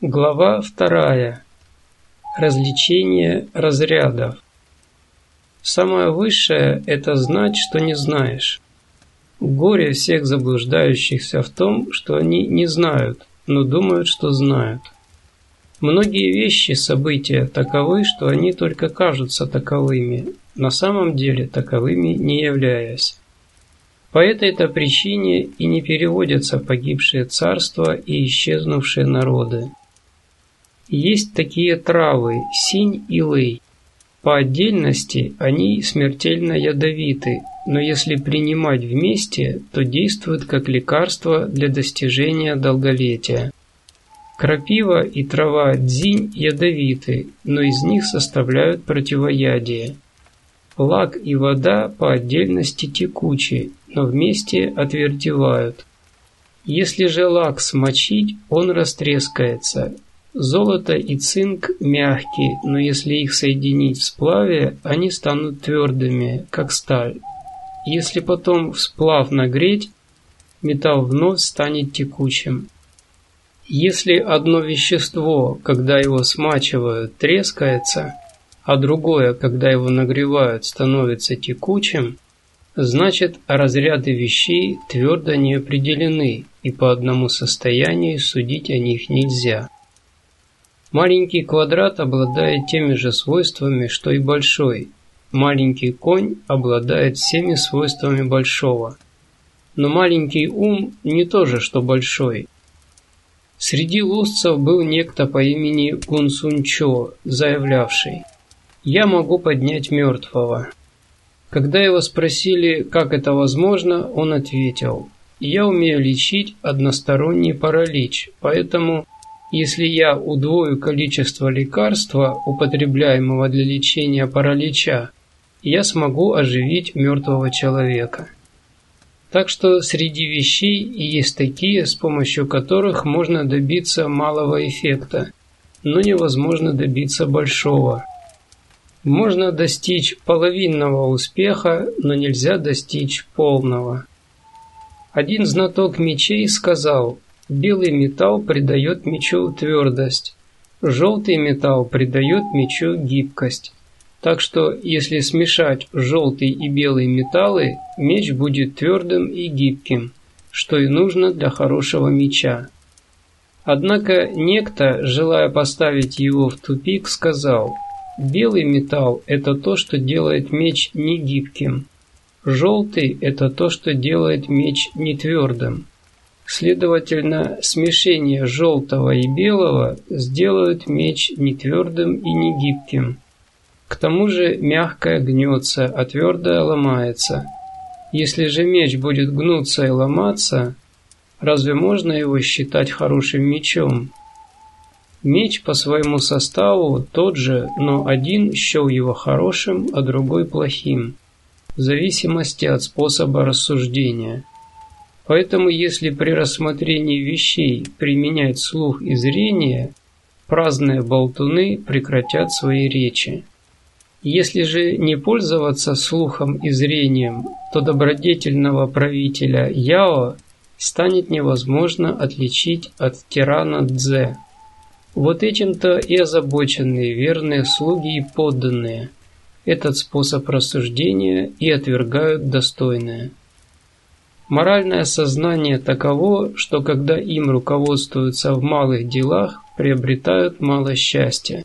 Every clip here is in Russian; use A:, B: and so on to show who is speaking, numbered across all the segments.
A: Глава вторая. Развлечение разрядов. Самое высшее – это знать, что не знаешь. Горе всех заблуждающихся в том, что они не знают, но думают, что знают. Многие вещи, события таковы, что они только кажутся таковыми, на самом деле таковыми не являясь. По этой-то причине и не переводятся погибшие царства и исчезнувшие народы. Есть такие травы – синь и лей. По отдельности они смертельно ядовиты, но если принимать вместе, то действуют как лекарство для достижения долголетия. Крапива и трава дзинь ядовиты, но из них составляют противоядие. Лак и вода по отдельности текучи, но вместе отвердевают. Если же лак смочить, он растрескается, Золото и цинк мягкие, но если их соединить в сплаве, они станут твердыми, как сталь. Если потом сплав нагреть, металл вновь станет текучим. Если одно вещество, когда его смачивают, трескается, а другое, когда его нагревают, становится текучим, значит разряды вещей твердо не определены, и по одному состоянию судить о них нельзя. Маленький квадрат обладает теми же свойствами, что и большой. Маленький конь обладает всеми свойствами большого. Но маленький ум не то же, что большой. Среди лузцев был некто по имени Гунсунчо, заявлявший «Я могу поднять мертвого». Когда его спросили, как это возможно, он ответил «Я умею лечить односторонний паралич, поэтому если я удвою количество лекарства, употребляемого для лечения паралича, я смогу оживить мертвого человека. Так что среди вещей есть такие, с помощью которых можно добиться малого эффекта, но невозможно добиться большого. Можно достичь половинного успеха, но нельзя достичь полного. Один знаток мечей сказал, Белый металл придает мечу твердость, желтый металл придает мечу гибкость. Так что, если смешать желтый и белый металлы, меч будет твердым и гибким, что и нужно для хорошего меча. Однако некто, желая поставить его в тупик, сказал, «Белый металл – это то, что делает меч не гибким. Желтый – это то, что делает меч не твердым. Следовательно, смешение желтого и белого сделают меч не твердым и не гибким. К тому же мягкое гнется, а твердое ломается. Если же меч будет гнуться и ломаться, разве можно его считать хорошим мечом? Меч по своему составу тот же, но один счел его хорошим, а другой плохим, в зависимости от способа рассуждения. Поэтому если при рассмотрении вещей применять слух и зрение, праздные болтуны прекратят свои речи. Если же не пользоваться слухом и зрением, то добродетельного правителя Яо станет невозможно отличить от тирана Дзе. Вот этим-то и озабочены верные слуги и подданные. Этот способ рассуждения и отвергают достойные. Моральное сознание таково, что когда им руководствуются в малых делах, приобретают мало счастья.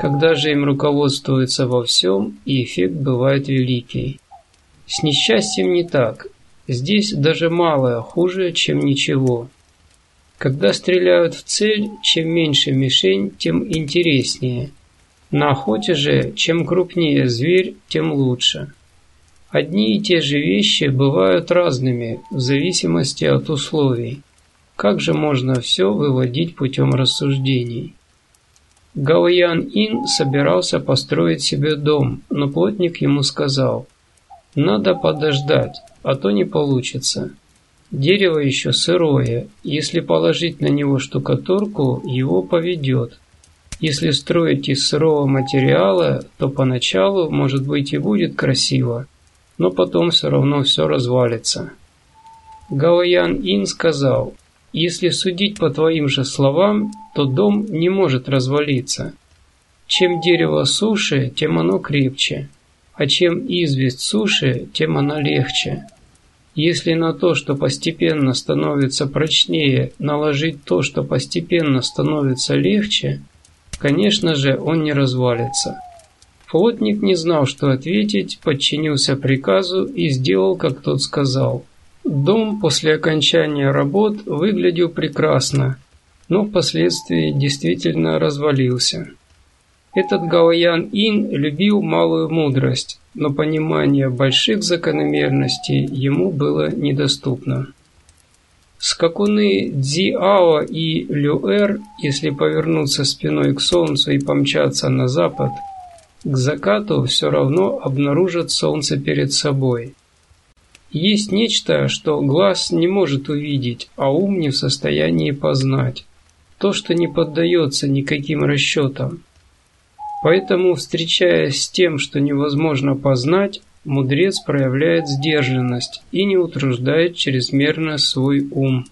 A: Когда же им руководствуются во всем, и эффект бывает великий. С несчастьем не так. Здесь даже малое хуже, чем ничего. Когда стреляют в цель, чем меньше мишень, тем интереснее. На охоте же, чем крупнее зверь, тем лучше. Одни и те же вещи бывают разными в зависимости от условий. Как же можно все выводить путем рассуждений? Гаоян Ин собирался построить себе дом, но плотник ему сказал, «Надо подождать, а то не получится. Дерево еще сырое, если положить на него штукатурку, его поведет. Если строить из сырого материала, то поначалу, может быть, и будет красиво, но потом все равно все развалится. Гаоян Ин сказал, Если судить по твоим же словам, то дом не может развалиться. Чем дерево суше, тем оно крепче, а чем известь суше, тем она легче. Если на то, что постепенно становится прочнее, наложить то, что постепенно становится легче, конечно же, он не развалится. Плотник не знал, что ответить, подчинился приказу и сделал, как тот сказал. Дом после окончания работ выглядел прекрасно, но впоследствии действительно развалился. Этот Гаоян Ин любил малую мудрость, но понимание больших закономерностей ему было недоступно. Скакуны Дзиао и Люэр, если повернуться спиной к солнцу и помчаться на запад, к закату все равно обнаружат солнце перед собой. Есть нечто, что глаз не может увидеть, а ум не в состоянии познать. То, что не поддается никаким расчетам. Поэтому, встречаясь с тем, что невозможно познать, мудрец проявляет сдержанность и не утруждает чрезмерно свой ум.